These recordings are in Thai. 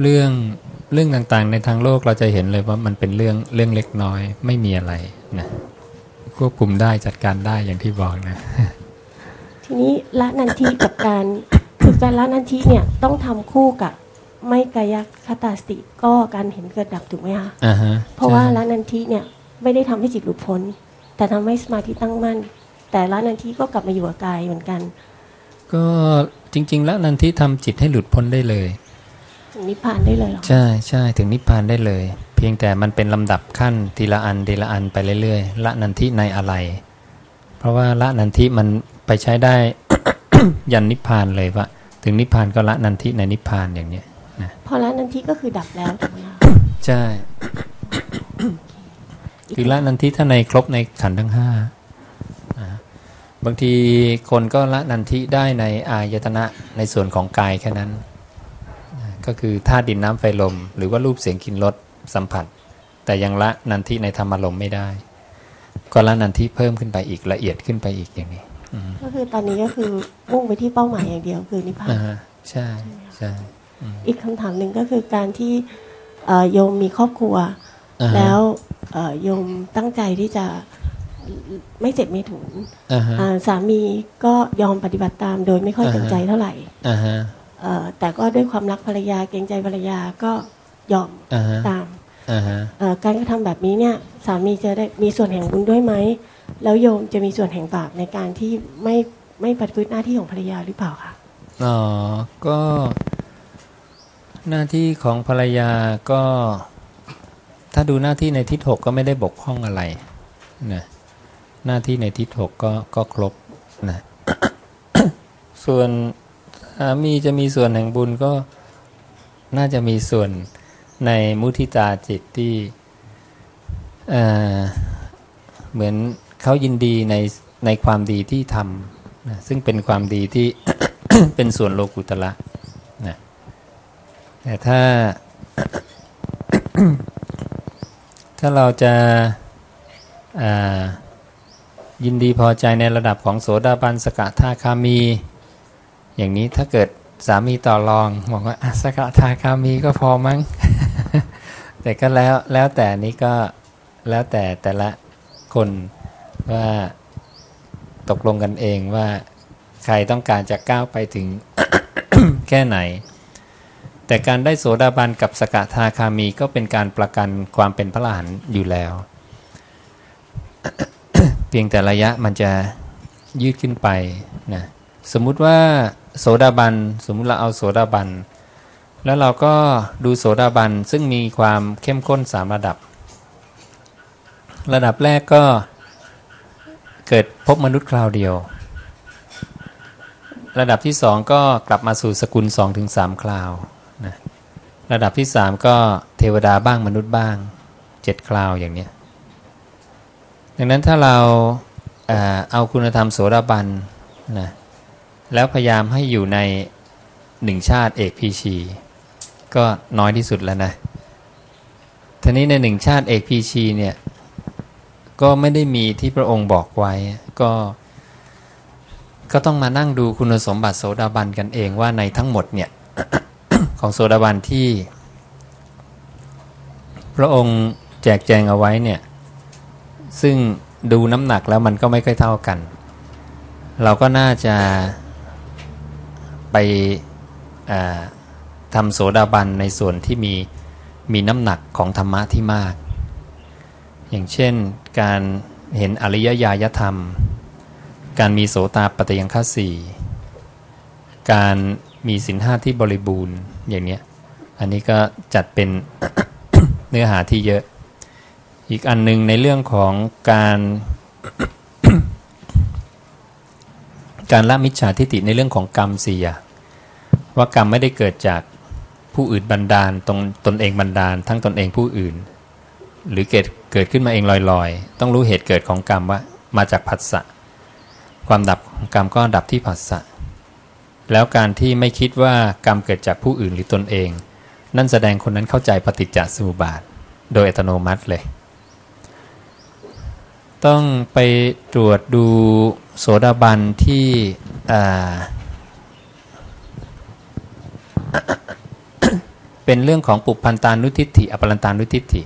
เรื่องเรื่องต่างๆ ในทางโลกเราจะเห็นเลยว่ามันเป็นเรื่องเรื่องเล็กน้อยไม่มีอะไรนะควบคุมได้จัดการได้อย่างที่บอกนะ ทีนี้ละนันทีกับการฝึกการละนันทีเนี่ยต้องทำคู่กับไม่กายคตาสติก็การเห็นเกิดดับถูกไหมคะอ่าฮะเพราะว่าใช่ละนันทีเนี่ยไม่ได้ทำให้จิตหลุดพ้น แต่ทำให้สมาธิตั้งมั่น แต่ละนันทีก็กลับมาอยู่กับกายเหมือนกัน ก็จริง ๆ แล้วนันทิทำจิตให้หลุดพ้นได้เลย ถึงนิพพานได้เลยเหรอใช่ใช่ถึงนิพพานได้เลย เพียงแต่มันเป็นลำดับขั้นทีละอันทีละอันไปเรื่อยๆละนันทิในอะไร เพราะว่าละนันทิมันไปใช้ได้ยันนิพพานเลยว่าถึงนิพพานก็ละนันทิในนิพพานอย่างเนี้ยพอละนันทีก็คือดับแล้วถูกไหมคะใช่คือละนันทิถ้าในครบในขันธ์ทั้งห้าอ่าบางทีคนก็ละนันทิได้ในอายตนะในส่วนของกายแค่นั้นอ่า ก็คือธาตุดินน้ำไฟลม หรือว่ารูปเสียงกลิ่นรสสัมผัส แต่ยังละนันทิในธรรมารมณ์ไม่ได้ ก็ละนันทิเพิ่มขึ้นไปอีกละเอียดขึ้นไปอีกอย่างนี้อืมก็คือตอนนี้ก็คือมุ่งไปที่เป้าหมายอย่างเดียวคือนิพพานอ่าฮะใช่ใช่อืมอีกคำถามหนึ่งก็คือการที่เอ่อโยมมีครอบครัวอ่าฮะแล้วเอ่อโยมตั้งใจที่จะไม่เจ็บไม่ถุนอ่าฮะอ่าสามีก็ยอมปฏิบัติตามโดยไม่ค่อยอ่าฮะเต็มใจเท่าไหร่อ่าฮะ เอ่อแต่ก็ด้วยความรักภรรยาเกรงใจภรรยาก็ยอมอ่าฮะ ตามอ่าฮะเอ่อการกระทำแบบนี้เนี่ยสามีจะได้มีส่วนแห่งบุญด้วยไหม แล้วโยมจะมีส่วนแห่งบาปในการที่ไม่ไม่ปฏิบัติหน้าที่ของภรรยาหรือเปล่าคะอ๋อก็ หน้าที่ของภรรยาก็ ถ้าดูหน้าที่ในทิศหกก็ไม่ได้บกพร่องอะไรนะหน้าที่ในทิศหกก็ก็ครบนะ ส่วนสา มีจะมีส่วนแห่งบุญก็น่าจะมีส่วนในมุทิตาจิตที่เเหมือนเขายินดีในในความดีที่ทำนะซึ่งเป็นความดีที่ เป็นส่วนโลกุตละนะแต่ถ้า ถ้าเราจะายินดีพอใจในระดับของโสดาบันสกทาคามี อย่างนี้ถ้าเกิดสามีต่อรองบอกว่าอสกทาคามีก็พอมั้ง แต่ก็แล้วแล้วแต่นี้ก็แล้วแต่แต่ละคนว่าตกลงกันเองว่าใครต้องการจะก้าวไปถึงแค่ไหน แต่การได้โสดาบันกับสกทาคามีก็เป็นการประกันความเป็นพระอรหันต์อยู่แล้ว เพียงแต่ระยะมันจะยืดขึ้นไปนะสมมุติว่า โสดาบัน สมมุติเราเอาโสดาบัน แล้วเราก็ดูโสดาบัน ซึ่งมีความเข้มข้นสามระดับ ระดับแรกก็เกิดพบมนุษย์คราวเดียว ระดับที่สองก็กลับมาสู่สกุลสองถึงสามคราวนะระดับที่สามก็เทวดาบ้างมนุษย์บ้างเจ็ดคราวอย่างนี้ดังนั้นถ้าเราเอาคุณธรรมโสดาบันนะ แล้วพยายามให้อยู่ในหนึ่งชาติเอกพีชีก็น้อยที่สุดแล้วนะทีนี้ในหนึ่งชาติเอกพีชีเนี่ยก็ไม่ได้มีที่พระองค์บอกไว้ก็ก็ต้องมานั่งดูคุณสมบัติโสดาบันกันเองว่าในทั้งหมดเนี่ยของโสดาบันที่ พระองค์แจกแจงเอาไว้เนี่ยซึ่งดูน้ำหนักแล้วมันก็ไม่ค่อยเท่ากัน เราก็น่าจะ ไปอ่าทำโสดาบันในส่วนที่มีมีน้ำหนักของธรรมะที่มาก อย่างเช่นการเห็นอริยญาณธรรม การมีโสตาปัตยังคสีการมีสินห้าที่บริบูรณ์อย่างเนี้ย อันนี้ก็จัดเป็นเนื้อหาที่เยอะ อีกอันหนึงในเรื่องของการการละมิจฉาทิฏฐิในเรื่องของกรรมสี่อย่าง ว่ากรรมไม่ได้เกิดจากผู้อื่นบันดาลตรงตนเองบันดาล ทั้งตนเองผู้อื่น หรือเกิดเกิดขึ้นมาเองลอยๆ ต้องรู้เหตุเกิดของกรรมว่ามาจากผัสสะความดับของกรรมก็ดับที่ผัสสะแล้วการที่ไม่คิดว่ากรรมเกิดจากผู้อื่นหรือตนเอง นั่นแสดงคนนั้นเข้าใจปฏิจจสมุปบาท โดยอัตโนมัติเลย ต้องไปตรวจดูโสดาบันที่อ่า เป็นเรื่องของปุพันตานุทิฏฐิอปรันตานุทิฏฐิ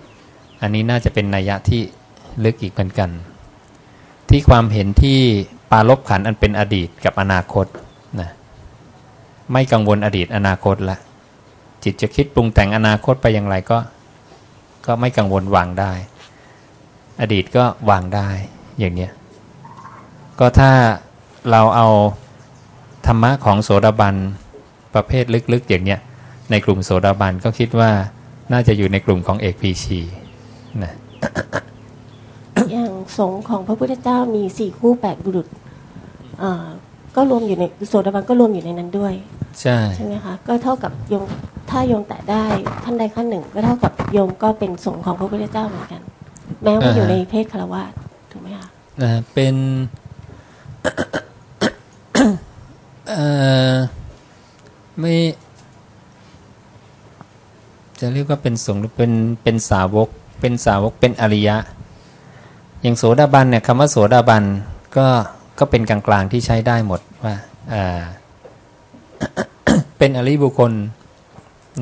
อันนี้น่าจะเป็นนัยยะที่ลึกอีกเหมือนกัน ที่ความเห็นที่ปาลบขันอันเป็นอดีตกับอนาคตนะไม่กังวลอดีตอนาคตละ จิตจะคิดปรุงแต่งอนาคตไปอย่างไรก็ ก็ไม่กังวลวางได้ อดีตก็วางได้อย่างเนี้ยก็ถ้าเราเอาธรรมะของโสดาบัน ประเภทลึกๆอย่างเนี้ยในกลุ่มโสดาบันก็คิดว่าน่าจะอยู่ในกลุ่มของเอกพีชีนะอย่างสงฆ์ของพระพุทธเจ้ามีสี่คู่แปดบุรุษอ่าก็รวมอยู่ในโสดาบันก็รวมอยู่ในนั้นด้วย ใช่ใช่ไหมคะก็เท่ากับโยมถ้าโยมแตะได้ขั้นใดขั้นหนึ่ง ก็เท่ากับโยมก็เป็นสงฆ์ของพระพุทธเจ้าเหมือนกัน แม้ว่าอยู่ในเพศคารวะถูกไหมคะนะเป็นเอ่อ ไม่จะเรียกว่าเป็นสงฆ์หรือเป็นเป็นสาวก เป็นสาวกเป็นอริยะ อย่างโสดาบันเนี่ยคำว่าโสดาบันก็ก็เป็นกลางๆที่ใช้ได้หมดว่าเป็นอริบุคคล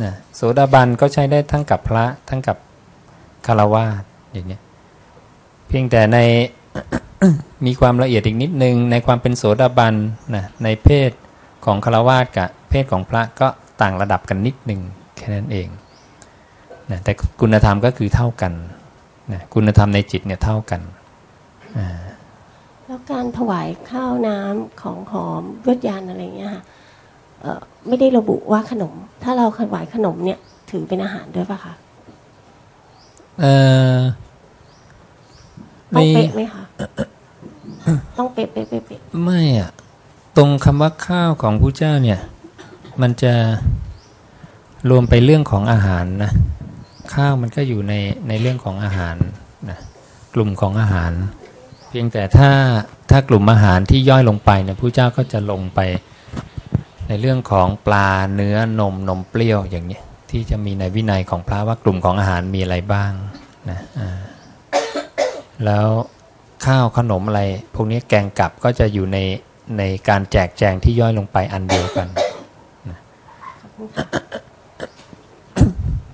นะโสดาบันก็ใช้ได้ทั้งกับพระทั้งกับคารวาสอย่างเนี้ยเพียงแต่ในมีความละเอียดอีกนิดนึงในความเป็นโสดาบันนะในเพศ ของคารวาสกับเพศของพระก็ต่างระดับกันนิดนึงแค่นั้นเองนะแต่คุณธรรมก็คือเท่ากันนะคุณธรรมในจิตเนี่ยเท่ากันอ่าแล้วการถวายข้าวน้ำของหอมยวดยานอะไรเงี้ยค่ะเอ่อไม่ได้ระบุว่าขนม ถ้าเราถวายขนมเนี่ยถือเป็นอาหารด้วยปะคะเอ่อต้องไม่เป๊ะไหมคะต้องเป๊ะเป๊ะเป๊ะเป๊ะไม่อะ ตรงคำว่าข้าวของผู้เจ้าเนี่ย มันจะรวมไปเรื่องของอาหารนะข้าวมันก็อยู่ในในเรื่องของอาหารนะกลุ่มของอาหาร เพียงแต่ถ้าถ้ากลุ่มอาหารที่ย่อยลงไปเนี่ยผู้เจ้าก็จะลงไปในเรื่องของปลาเนื้อนมนมเปรี้ยวอย่างเนี้ยที่จะมีในวินัยของพระว่ากลุ่มของอาหารมีอะไรบ้างนะแล้วข้าวขนมอะไร พวกนี้แกงกลับก็จะอยู่ใน ในการแจกแจงที่ย่อยลงไปอันเดียวกัน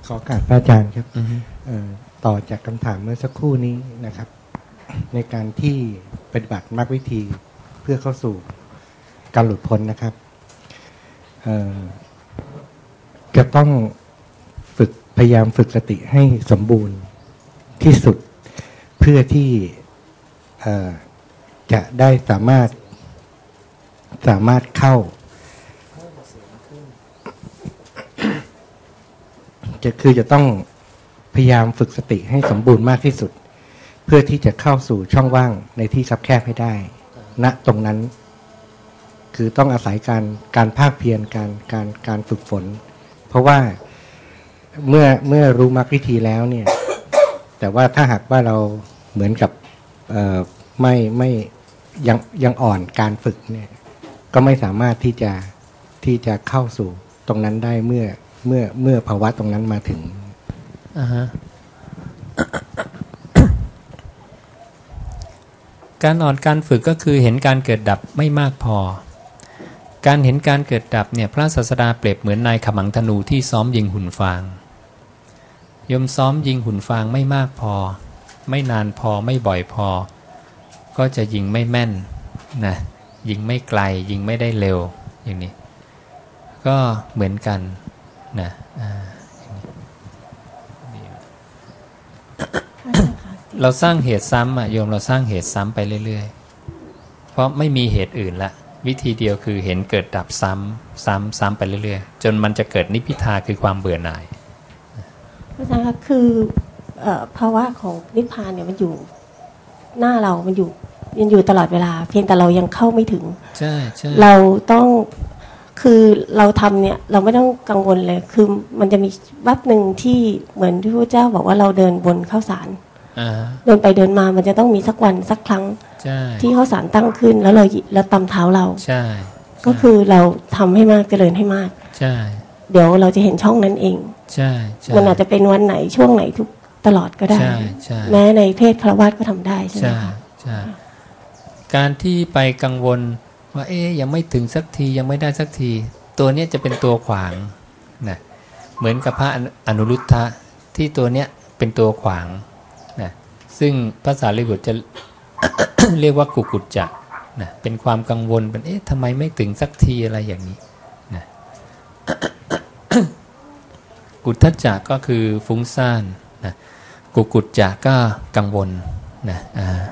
ขอโอกาสพระอาจารย์ครับอือฮึเอ่อต่อจากคำถามเมื่อสักครู่นี้นะครับ ในการที่ปฏิบัติมรรควิธีเพื่อเข้าสู่การหลุดพ้นนะครับเอ่อจะต้องฝึกพยายามฝึกสติให้สมบูรณ์ที่สุดเพื่อที่เอ่อจะได้สามารถ สามารถเข้า จะคือจะต้องพยายามฝึกสติให้สมบูรณ์มากที่สุด เพื่อที่จะเข้าสู่ช่องว่างในที่คับแคบให้ได้ณตรงนั้น คือต้องอาศัยการการภาคเพียรการการการฝึกฝน เพราะว่าเมื่อเมื่อรู้มรรควิธีแล้วเนี่ย แต่ว่าถ้าหากว่าเราเหมือนกับเอ่ไม่ไม่ยังยังอ่อนการฝึกเนี่ย ก็ไม่สามารถที่จะที่จะเข้าสู่ตรงนั้นได้เมื่อเมื่อเมื่อภาวะตรงนั้นมาถึงอ่าฮะการอ่อนการฝึกก็คือเห็นการเกิดดับไม่มากพอ การเห็นการเกิดดับเนี่ยพระศาสดาเปรียบเหมือนนายขมังธนูที่ซ้อมยิงหุ่นฟาง ยมซ้อมยิงหุ่นฟางไม่มากพอ ไม่นานพอไม่บ่อยพอ ก็จะยิงไม่แม่นนะ ยิงไม่ไกล ยิงไม่ได้เร็วอย่างนี้ ก็เหมือนกันนะอ่าพระอาจารย์คะเราสร้างเหตุซ้ำอะโยมเราสร้างเหตุซ้ำไปเรื่อยๆ เพราะไม่มีเหตุอื่นละวิธีเดียวคือเห็นเกิดดับซ้ำซ้ำซ้ำไปเรื่อยๆ จนมันจะเกิดนิพพิทาคือความเบื่อหน่ายพระอาจารย์คะคือเอ่อภาวะของนิพพานเนี่ยมันอยู่หน้าเรา มันอยู่ ยังอยู่ตลอดเวลา เพียงแต่เรายังเข้าไม่ถึงใช่ใช่เราต้องคือเราทำเนี่ยเราไม่ต้องกังวลเลย คือมันจะมีวับหนึ่งที่เหมือนที่พระเจ้าบอกว่าเราเดินบนข้าวสารอ่าฮะเดินไปเดินมามันจะต้องมีสักวันสักครั้งใช่ที่ข้าวสารตั้งขึ้นแล้วเราหยิแล้วตำเท้าเราใช่ก็คือเราทำให้มากเจริญให้มากใช่เดี๋ยวเราจะเห็นช่องนั้นเองใช่ใช่มันอาจจะเป็นวันไหนช่วงไหนทุกตลอดก็ได้ใช่ใช่แม้ในเพศคารวาสก็ทำได้ใช่ไหมใช่คะใช่ การที่ไปกังวลว่าเอ๊ยยังไม่ถึงสักทียังไม่ได้สักที ตัวเนี้ยจะเป็นตัวขวางนะเหมือนกับพระอนุรุทธะที่ตัวเนี้ยเป็นตัวขวางนะซึ่งภาษาลิบุตรจะเรียกว่ากุกุจจะนะเป็นความกังวลเป็นเอ๊ะทำไมไม่ถึงสักทีอะไรอย่างนี้นะกุทจักก็คือฟุ้งซ่านนะกุกุจจะก็กังวลนะอ่า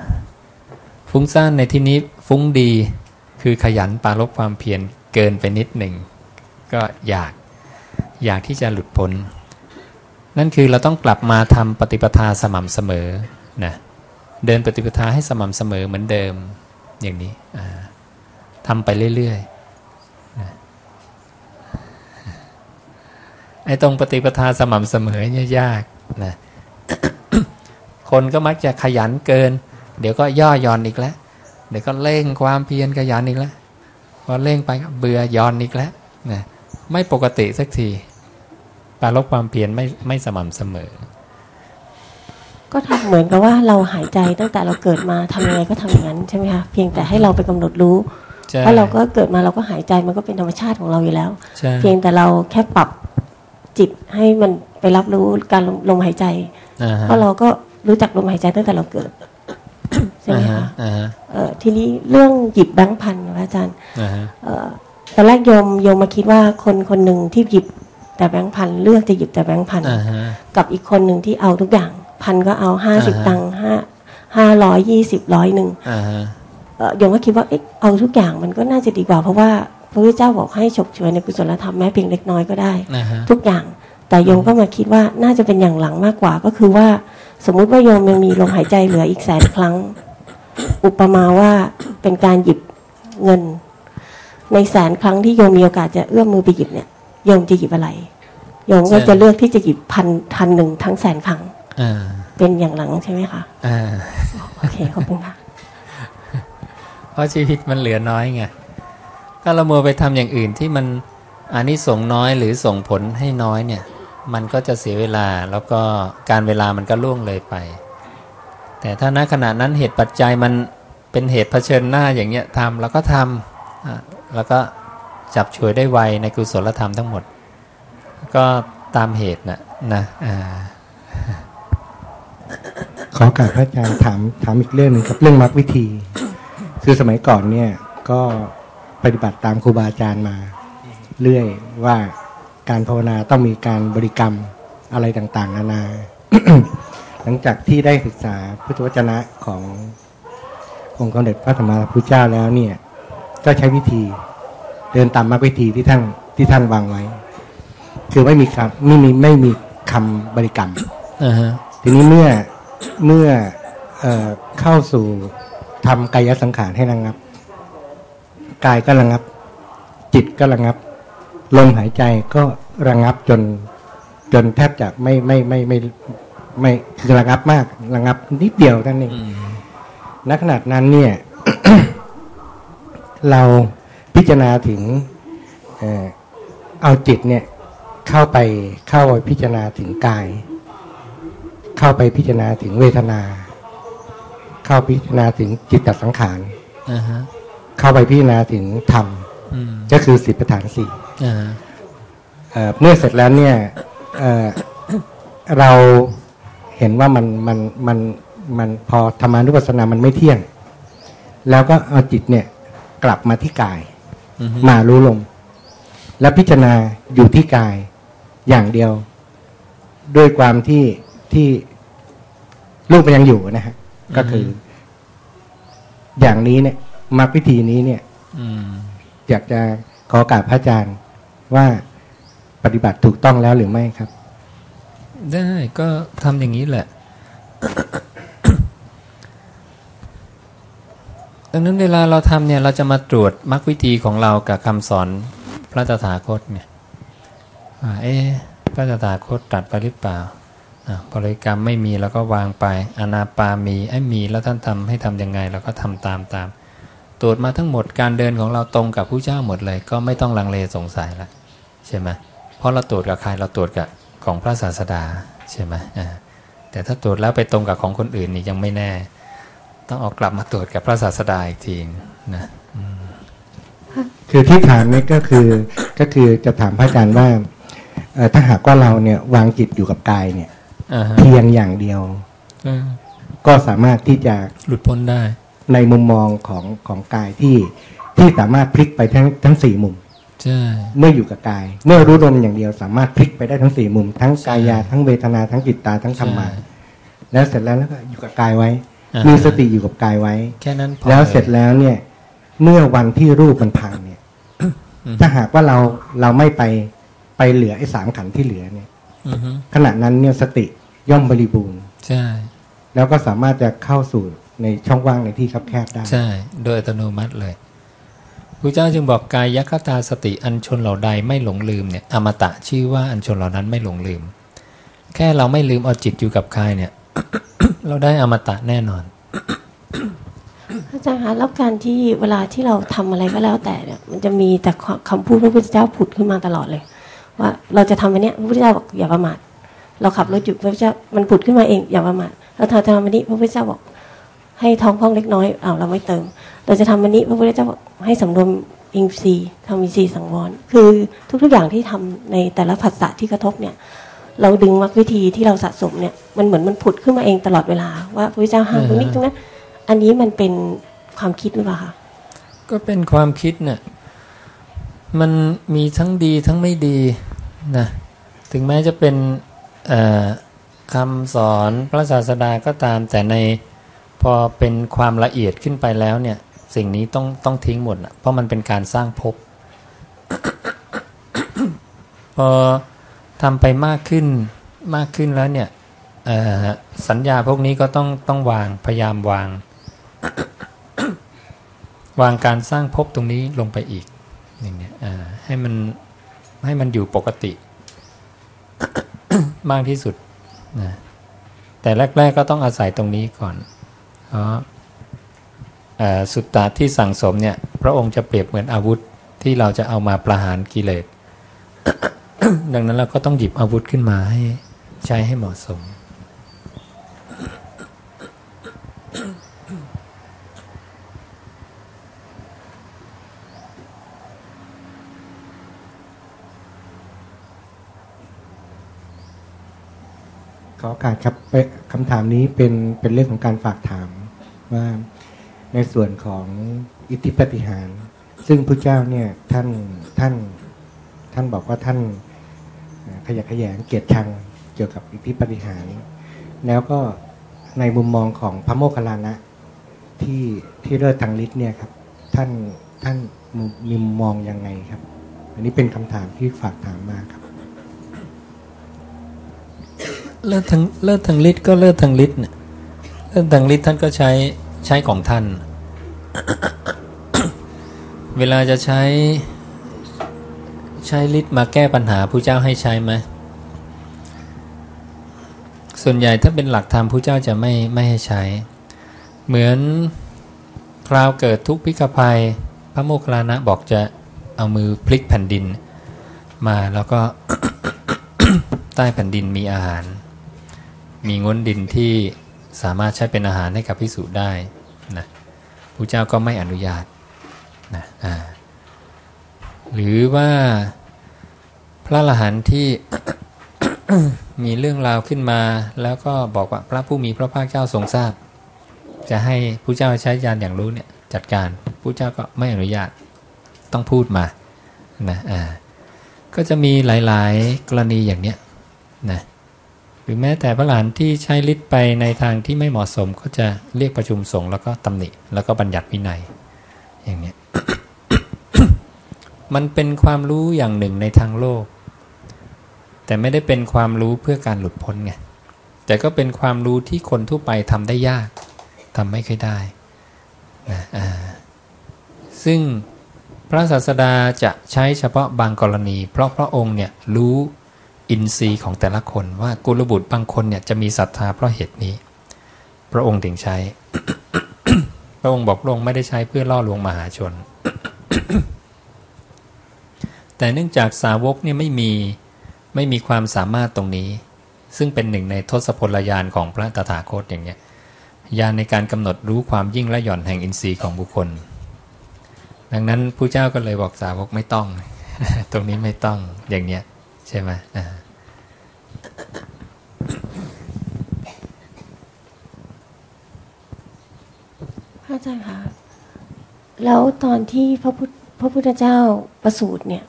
ฟุ้งซ่านในที่นี้ฟุ้งดี คือขยันปรารบความเพียรเกินไปนิดหนึ่ง ก็อยากอยากที่จะหลุดพ้น นั่นคือเราต้องกลับมาทำปฏิปทาสม่ำเสมอนะเดินปฏิปทาให้สม่ำเสมอเหมือนเดิมอย่างนี้อ่าทำไปเรื่อยๆนะไอ้ตรงปฏิปทาสม่ำเสมอเนี่ยยากนะคนก็มักจะขยันเกิน เดี๋ยวก็ย่อหย่อนอีกแล้ว เดี๋ยวก็เร่งความเพียรขยันอีกแล้ว พอเร่งไปก็เบื่อหย่อนอีกแล้วนะไม่ปกติสักทีปรารบความเพียรไม่ไม่สม่ำเสมอ ก็ทำเหมือนกับว่าเราหายใจตั้งแต่เราเกิดมาทำยังไงก็ทำอย่างนั้นใช่ไหมคะเพียงแต่ให้เราไปกำหนดรู้ใช่เพราะเราก็เกิดมาเราก็หายใจมันก็เป็นธรรมชาติของเราอยู่แล้วใช่เพียงแต่เราแค่ปรับจิตให้มันไปรับรู้การลมลมหายใจอ่าฮะเพราะเราก็รู้จักลมหายใจตั้งแต่เราเกิด ใช่ไหมอ่าฮะคะอ่าฮะเอ่อทีนี้เรื่องหยิบแบงค์พันธุ์นะคะอาจารย์อ่าฮะเอ่อตอนแรกโยมโยมมาคิดว่าคนคนหนึ่งที่หยิบแต่แบงค์พันเลือกจะหยิบแต่แบงค์พันอ่าฮะกับอีกคนหนึ่งที่เอาทุกอย่างพันก็เอาห้าสิบอ่าฮะตังค์ห้าห้าร้อยยี่สิบร้อยหนึ่งอ่าฮะเอ่อโยมก็คิดว่าเอ๊ะเอาทุกอย่างมันก็น่าจะดีกว่า เพราะว่าพระพุทธเจ้าบอกให้ฉกฉวยในกุศลธรรมแม้เพียงเล็กน้อยก็ได้อ่าฮะทุกอย่าง แต่โยมก็มาคิดว่าน่าจะเป็นอย่างหลังมากกว่า ก็คือว่า สมมุติว่าโยมยังมีลมหายใจเหลืออีกแสนครั้ง อุปมาว่าเป็นการหยิบเงิน ในแสนครั้งที่โยมมีโอกาสจะเอื้อมมือไปหยิบเนี่ยโยมจะหยิบอะไรโยมก็จะเลือกที่จะหยิบพันพันหนึ่งทั้งแสนครั้งเป็นอย่างหลังใช่ไหมคะโอเคขอบคุณค่ะเพราะชีวิตมันเหลือน้อยไงถ้าเรามัวไปทำอย่างอื่นที่มันอานิสงส์น้อยหรือส่งผลให้น้อยเนี่ย มันก็จะเสียเวลาแล้วก็การเวลามันก็ล่วงเลยไป แต่ถ้าณขณะนั้นเหตุปัจจัยมันเป็นเหตุเผชิญหน้าอย่างเงี้ยทำแล้วก็ทำแล้วก็จับฉวยได้ไวในกุศลธรรมทั้งหมด ก็ตามเหตุนะนะอ่าขอกาสพระอาจารย์ถามถามอีกเรื่องหนึ่งครับ เรื่องมรรควิธี คือสมัยก่อนเนี่ยก็ปฏิบัติตามครูบาอาจารย์มา เรื่อยว่า การภาวนาต้องมีการบริกรรมอะไรต่างๆ นานา หลังจากที่ได้ศึกษาพุทธวจนะขององค์สมเด็จพระสัมมาสัมพุทธเจ้าแล้วเนี่ย ก็ใช้วิธีเดินตามมรรควิธีที่ท่านที่ท่านวางไว้ คือไม่มีคำไม่มีไม่มีคำบริกรรมอ่าฮะทีนี้เมื่อเมื่อเอ่อเข้าสู่ทำกายสังขารให้ระงับ กายก็ระงับ จิตก็ระงับ ลมหายใจก็ระงับจนจนแทบจะไม่ไม่ไม่ไม่ไม่ไม่ระงับมากระงับนิดเดียวนั่นเองอืมณขนาดนั้นเนี่ย เราพิจารณาถึงเอ่อเอาจิตเนี่ยเข้าไปเข้าไปพิจารณาถึงกาย เข้าไปพิจารณาถึงเวทนา เข้าพิจารณาถึงจิตตสังขารอ่าฮะเข้าไปพิจารณาถึงธรรมอืมก็คือสิบประธานสี่อ่าฮะ เอ่อเมื่อเสร็จแล้วเนี่ยเอ่อเราเห็นว่ามันมันมันมันพอธรรมานุปัสสนามันไม่เที่ยง แล้วก็เอาจิตเนี่ยกลับมาที่กายอือฮึมารู้ลม แล้วพิจารณาอยู่ที่กายอย่างเดียว ด้วยความที่ที่รูปมันยังอยู่นะฮะก็คือ อย่างนี้เนี่ยมาพิธีนี้เนี่ยอืมอยากจะขอโอกราบพระอาจารย์ ว่าปฏิบัติถูกต้องแล้วหรือไม่ครับ ได้ก็ทำอย่างนี้แหละ ดังนั้นเวลาเราทำเนี่ยเราจะมาตรวจมรรควิธีของเรากับคำสอนพระตถาคตเนี่ยว่าเอ๊พระตถาคตตรัดไปหรือเปล่าอะบริกรรมไม่มีแล้วก็วางไป อนาปามีไอ้มีแล้วท่านทำให้ทำยังไงเราก็ทำตามตาม ตรวจมาทั้งหมดการเดินของเราตรงกับผู้เจ้าหมดเลย ก็ไม่ต้องลังเลสงสัยละ ใช่ไหมเพราะเราตรวจกับใครเราตรวจกับของพระศาสดาใช่ไหมอ่าแต่ถ้าตรวจแล้วไปตรงกับของคนอื่นนี่ยังไม่แน่ ต้องเออกกลับมาตรวจกับพระศาสดาอีกทีนะคือที่ถามนี่ก็คือก็คือจะถามพระอาจารย์ว่าเอ่อถ้าหากว่าเราเนี่ยวางจิตอยู่กับกายเนี่ยอ่าฮะเพียงอย่างเดียวอืมก็สามารถที่จะหลุดพ้นได้ ในมุมมองของของกายที่ที่สามารถพลิกไปทั้งทั้งสี่มุมใช่ เมื่ออยู่กับกาย เมื่อรู้ลมอย่างเดียวสามารถพลิกไปได้ทั้งสี่มุม ทั้งกายาทั้งเวทนาทั้งจิตตาทั้งธรรมะใช่แล้วเสร็จแล้วแล้วก็อยู่กับกายไว้อ่ามีสติอยู่กับกายไว้ แค่นั้นพอแล้วเสร็จแล้วเนี่ย เมื่อวันที่รูปมันพังเนี่ยอืมถ้าหากว่าเราเราไม่ไปไปเหลือไอ้สามขันธ์ที่เหลือเนี่ยอือฮึขณะนั้นเนี่ยสติย่อมบริบูรณ์ใช่แล้วก็สามารถจะเข้าสู่ในช่องว่างในที่คับแคบได้ ใช่ โดยอัตโนมัติเลย พระเจ้าจึงบอกกายยัคตาสติอันชนเหล่าใดไม่หลงลืมเนี่ยอมตะชื่อว่าอันชนเหล่านั้นไม่หลงลืม แค่เราไม่ลืมเอาจิตอยู่กับกายเนี่ย เราได้อมตะแน่นอนอาจารย์คะแล้วการที่เวลาที่เราทำอะไรก็แล้วแต่เนี่ย มันจะมีแต่คำพูดพระพุทธเจ้าผุดขึ้นมาตลอดเลย ว่าเราจะทำอันเนี้ยพระพุทธเจ้าบอกอย่าประมาทเราขับรถอยู่พระพุทธเจ้ามันผุดขึ้นมาเองอย่าประมาทเราทำทำอันนี้พระพุทธเจ้าบอกให้ท้องพองเล็กน้อยอ้าวเราไม่เติม เราจะทำอันนี้พระพุทธเจ้าบอกให้สำรวมอินทรีย์ทำอินทรีย์สังวรคือทุกๆอย่างที่ทำในแต่ละผัสสะที่กระทบเนี่ย เราดึงมรรควิธีที่เราสะสมเนี่ยมันเหมือนมันผุดขึ้นมาเองตลอดเวลา ว่าพระพุทธเจ้าห้ามตรงนี้ตรงนั้นอันนี้มันเป็นความคิดหรือเปล่าคะก็เป็นความคิดเนี่ยมันมีทั้งดีทั้งไม่ดีนะถึงแม้จะเป็นเอ่อคำสอนพระศาสดาก็ตามแต่ในพอเป็นความละเอียดขึ้นไปแล้วเนี่ย สิ่งนี้ต้องต้องทิ้งหมดนะเพราะมันเป็นการสร้างภพพอทำไปมากขึ้นมากขึ้นแล้วเนี่ยสัญญาพวกนี้ก็ต้องต้องวางพยายามวาง วางการสร้างภพตรงนี้ลงไปอีกอย่างเนี้ยให้มันให้มันอยู่ปกติ มากที่สุดนะแต่แรก ๆ ก็ต้องอาศัยตรงนี้ก่อนเพราะ สุตตะที่สั่งสมเนี่ยพระองค์จะเปรียบเหมือนอาวุธที่เราจะเอามาประหารกิเลส ดังนั้นเราก็ต้องหยิบอาวุธขึ้นมาให้ใช้ให้เหมาะสม ขอโอกาสครับคำถามนี้เป็นเป็นเรื่องของการฝากถามว่า ในส่วนของอิทธิปฏิหาร ซึ่งพระเจ้าเนี่ยท่านท่านท่านบอกว่าท่านขยะแขยงเกียรติชังเกี่ยวกับอิทธิปฏิหาร แล้วก็ในมุมมองของพระโมคคัลลานะที่ที่เลิศทางฤทธิ์เนี่ยครับท่านท่านมีมุมมองยังไงครับ อันนี้เป็นคำถามที่ฝากถามมาครับ เลิศทางเลิศทางฤทธิ์ก็เลิศทางฤทธิ์เนี่ยเลิศทางฤทธิ์ท่านก็ใช้ ใช้ของท่าน เวลาจะใช้ใช้ฤทธิ์มาแก้ปัญหาผู้เจ้าให้ใช้ไหมส่วนใหญ่ถ้าเป็นหลักธรรมผู้เจ้าจะไม่ไม่ให้ใช้ เหมือนคราวเกิดทุกข์พิกภัย พระโมคคัลลานะบอกจะเอามือพลิกแผ่นดิน มาแล้วก็ใต้แผ่นดินมีอาหาร มีง้นดินที่ สามารถใช้เป็นอาหารให้กับพิสูจน์ได้นะพระเจ้าก็ไม่อนุญาตนะอ่าหรือว่าพระอรหันที่มีเรื่องราวขึ้นมา แล้วก็บอกว่าพระผู้มีพระภาคเจ้าทรงทราบ จะให้ผู้เจ้าใช้ยานอย่างรู้เนี่ยจัดการผู้เจ้าก็ไม่อนุญาตต้องพูดมานะอ่าก็จะมีหลาย ๆ กรณีอย่างเนี้ยนะ รือแม้แต่พระหลานที่ใช้ฤทธิ์ไปในทางที่ไม่เหมาะสมก็จะเรียกประชุมสงฆ์แล้วก็ตำหนิ แล้วก็บัญญัติวินัย อย่างเนี้ยมันเป็นความรู้อย่างหนึ่งในทางโลก แต่ไม่ได้เป็นความรู้เพื่อการหลุดพ้นไงแต่ก็เป็นความรู้ที่คนทั่วไปทำได้ยากทำไม่ค่อยได้นะซึ่งพระศาสดาจะใช้เฉพาะบางกรณี เพราะพระองค์เนี่ยรู้ อินทรีย์ของแต่ละคนว่ากุลบุตรบางคนเนี่ยจะมีศรัทธาเพราะเหตุนี้ พระองค์ถึงใช้ พระองค์บอกพระองค์ไม่ได้ใช้เพื่อล่อลวงมหาชน แต่เนื่องจากสาวกเนี่ยไม่มีไม่มีความสามารถตรงนี้ ซึ่งเป็นหนึ่งในทศพลยานของพระตถาคตอย่างเนี้ยยานในการกำหนดรู้ความยิ่งและหย่อนแห่งอินทรีย์ของบุคคล ดังนั้นผู้เจ้าก็เลยบอกสาวกไม่ต้อง ตรงนี้ไม่ต้องอย่างเนี้ยใช่ไหมอ่า พระอาจารย์คะแล้วตอนที่พระพุทธพระพุทธเจ้าประสูติเนี่ย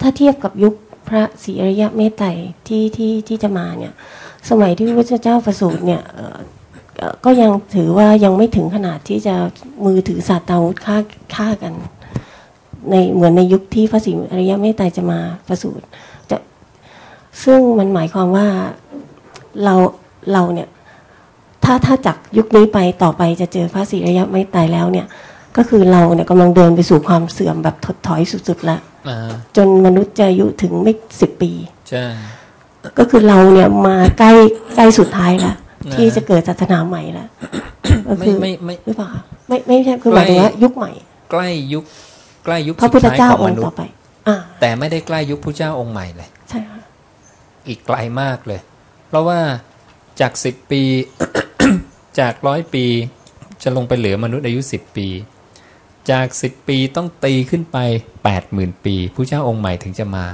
ถ้าเทียบกับยุคพระศรีอริยะเมตไตรที่ที่ที่จะมาเนี่ย สมัยที่พระพุทธเจ้าประสูติเนี่ยก็ยังถือว่ายังไม่ถึงขนาดที่จะมือถือศาสตราวุธฆ่าฆ่ากัน ในเหมือนในยุคที่พระศรีอริยะเมตไตรจะมาประสูติจะ ซึ่งมันหมายความว่าเราเราเนี่ยถ้าถ้าจากยุคนี้ไปต่อไปจะเจอพระศรีอริยไม่ตายแล้วเนี่ย ก็คือเราเนี่ยกำลังเดินไปสู่ความเสื่อมแบบถดถอยสุดๆแล้วอ่าจนมนุษย์จะอายุถึงไม่สิบปีใช่ก็คือเราเนี่ยมาใกล้ใกล้สุดท้ายแล้วนะที่จะเกิดศาสนาใหม่แล้วก็ไม่คือไม่ไม่หรือเปล่าคะไม่ไม่ใช่คือหมายถึงว่ายุคใหม่ ใกล้ยุคใกล้ยุคพระพุทธสุดท้ยเจ้าของอมงค์นุษต่อย์ไปอ่าแต่ไม่ได้ใกล้ยุคพระเจ้าองค์ใหม่เลยใช่ค่ะ อีกไกลมากเลย เพราะว่าจากสิบปีจากร้อยปี จะลงไปเหลือมนุษย์อายุสิบปี จากสิบปีต้องตีขึ้นไปแปดหมื่นปีผู้เจ้าองค์ใหม่ถึงจะมา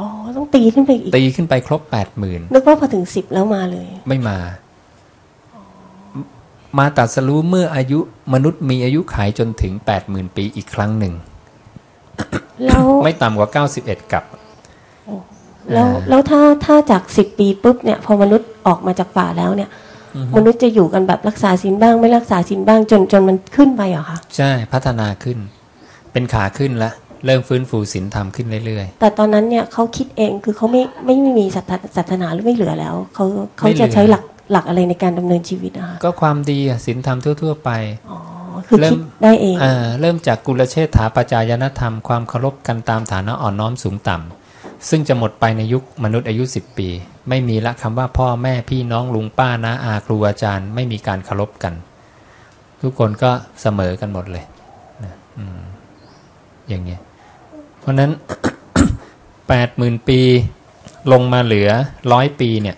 อ๋อต้องตีขึ้นไปอีกตีขึ้นไปครบแปดหมื่นนึกว่าพอถึงสิบแล้วมาเลย ไม่มา มาตัดสรู้เมื่ออายุมนุษย์มีอายุขัยจนถึงแปดหมื่นปีอีกครั้งหนึ่งแล้วไม่ต่ำกว่าเก้าสิบเอ็ดกับ แล้วอ่าแล้วถ้าถ้าจากสิบปีปุ๊บเนี่ยพอมนุษย์ออกมาจากป่าแล้วเนี่ย มนุษย์จะอยู่กันแบบรักษาศีลบ้าง ไม่รักษาศีลบ้างจนจนมันขึ้นไปเหรอคะใช่พัฒนาขึ้น เป็นขาขึ้นแล้วเริ่มฟื้นฟูศีลธรรมขึ้นเรื่อยแต่ตอนนั้นเนี่ยเขาคิดเองคือเขาไม่ไม่ไม่มีศรัทธาศาสนาหรือไม่เหลือแล้วเขาเขาไม่เหลืจะอใช้หลักหลักอะไรในการดำเนินชีวิตนะคะๆก็ความดีอะศีลธรรมทั่ว ๆ ไปอ๋อคือเริ่มคิดได้เองอ่าเริ่มจากกุลเชษฐาปัจจายนธรรมความเคารพกันตามฐานะอ่อนน้อมสูงต่ำ ซึ่งจะหมดไปในยุคมนุษย์อายุ 10 ปี ไม่มีละคำว่าพ่อแม่พี่น้องลุงป้าน้าอาครูอาจารย์ ไม่มีการเคารพกัน ทุกคนก็เสมอกันหมดเลยนะอย่างเงี้ยเพราะฉะนั้นแปดหมื่นปีลงมาเหลือร้อยปีเนี่ย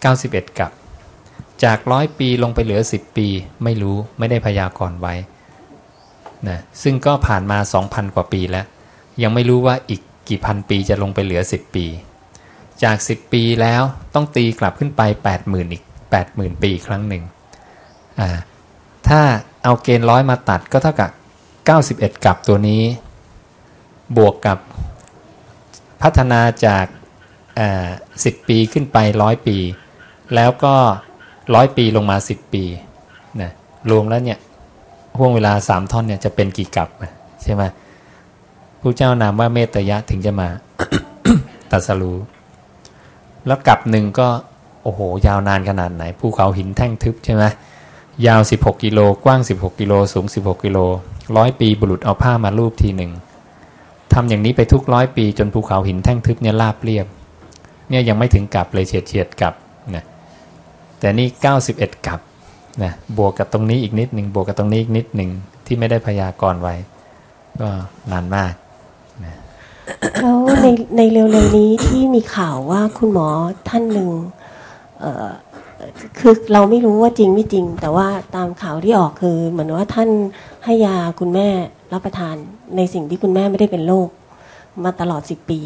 เก้าสิบเอ็ดกับ จากร้อยปีลงไปเหลือสิบปี ไม่รู้ไม่ได้พยากรณ์ไว้นะซึ่งก็ผ่านมาสองพันกว่าปีแล้ว ยังไม่รู้ว่าอีก กี่พันปีจะลงไปเหลือสิบปี จากสิบปีแล้วต้องตีกลับขึ้นไปแปดหมื่นอีกแปดหมื่นปีอีกครั้งหนึ่งถ้าเอาเกณฑ์ร้อยมาตัดก็เท่ากับเก้าสิบเอ็ดกับตัวนี้ บวกกับพัฒนาจากสิบปีขึ้นไปร้อยปี แล้วก็ร้อยปีลงมาสิบปีนะรวมแล้วเนี่ยห่วงเวลาสามท่อนเนี่ยจะเป็นกี่กับใช่ไหม ผู้เจ้านามว่าเมตยะถึงจะมาตัสรู้แล้วกับหนึ่งก็โอ้โห ยาวนานขนาดไหนภูเขาหินแท่งทึบใช่ไหมยาว 16 กิโลกว้าง 16 กิโลสูง 16 กิโลร้อยปีบุรุษเอาผ้ามารูปทีหนึ่งทำอย่างนี้ไปทุกร้อยปีจนภูเขาหินแท่งทึบเนี่ยราบเรียบ เนี่ยยังไม่ถึงกับเลยเฉียดเฉียดๆกับนะแต่นี่ 91กับนะบวกกับตรงนี้อีกนิดหนึ่งบวกกับตรงนี้อีกนิดหนึ่งที่ไม่ได้พยากรณ์ไว้ ก็นานมาก แล้วในในเร็วๆนี้ที่มีข่าวว่าคุณหมอท่านหนึ่งคือเราไม่รู้ว่าจริงไม่จริง แต่ว่าตามข่าวที่ออกคือ เหมือนว่าท่านให้ยาคุณแม่รับประทานในสิ่งที่คุณแม่ไม่ได้เป็นโรคมาตลอดสิบปี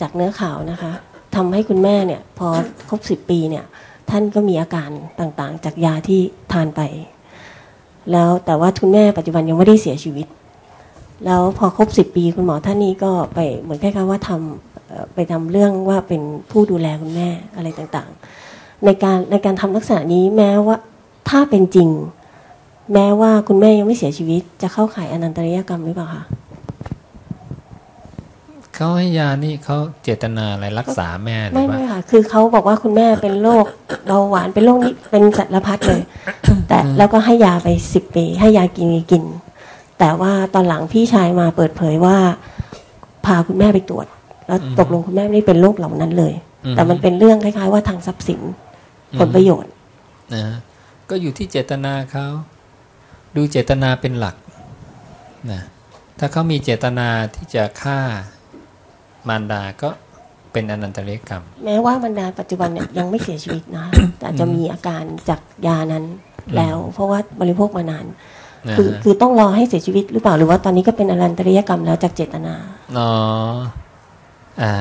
จากเนื้อข่าวนะคะทำให้คุณแม่เนี่ยพอครบสิบปีเนี่ยท่านก็มีอาการต่างๆ จากยาที่ทานไป แล้วแต่ว่าคุณแม่ปัจจุบันยังไม่ได้เสียชีวิต แล้วพอครบสิบปีคุณหมอท่านนี้ก็ไปเหมือนคล้ายๆว่าทำเอ่อไปทำเรื่องว่าเป็นผู้ดูแลคุณแม่อะไรต่างๆ ในการในการทำลักษณะนี้แม้ว่าถ้าเป็นจริง แม้ว่าคุณแม่ยังไม่เสียชีวิต จะเข้าข่ายอนันตริยกรรมหรือเปล่าคะเขาให้ยานี่เขาเจตนาอะไรรักษาแม่หรืไม่อว่าไม่ค่ะคือเขาบอกว่าคุณแม่เป็นโรคเบาหวานเป็นโรคนี้เป็นสารพัดเลย แต่แล้วก็ให้ยาไปสิบปี ให้ยากินกิน แต่ว่าตอนหลังพี่ชายมาเปิดเผยว่า พาคุณแม่ไปตรวจ แล้วตกลงคุณแม่ไม่ได้เป็นโรคเหล่านั้นเลยอืมแต่มันเป็นเรื่องคล้ายๆ ว่าทางทรัพย์สินผลประโยชน์นะฮะก็อยู่ที่เจตนาเขาดูเจตนาเป็นหลักนะถ้าเขามีเจตนาที่จะฆ่ามารดาก็เป็นอนันตริยกรรม แม้ว่าบรรดาปัจจุบันเนี่ยยังไม่เสียชีวิตนะแต่จะมีอาการจากยานั้นแล้ว เพราะว่าบริโภคมานานนะ คือฮะคือต้องรอให้เสียชีวิตหรือเปล่าหรือว่าตอนนี้ก็เป็นอนันตริยกรรมแล้วจากเจตนาอ๋ออ่า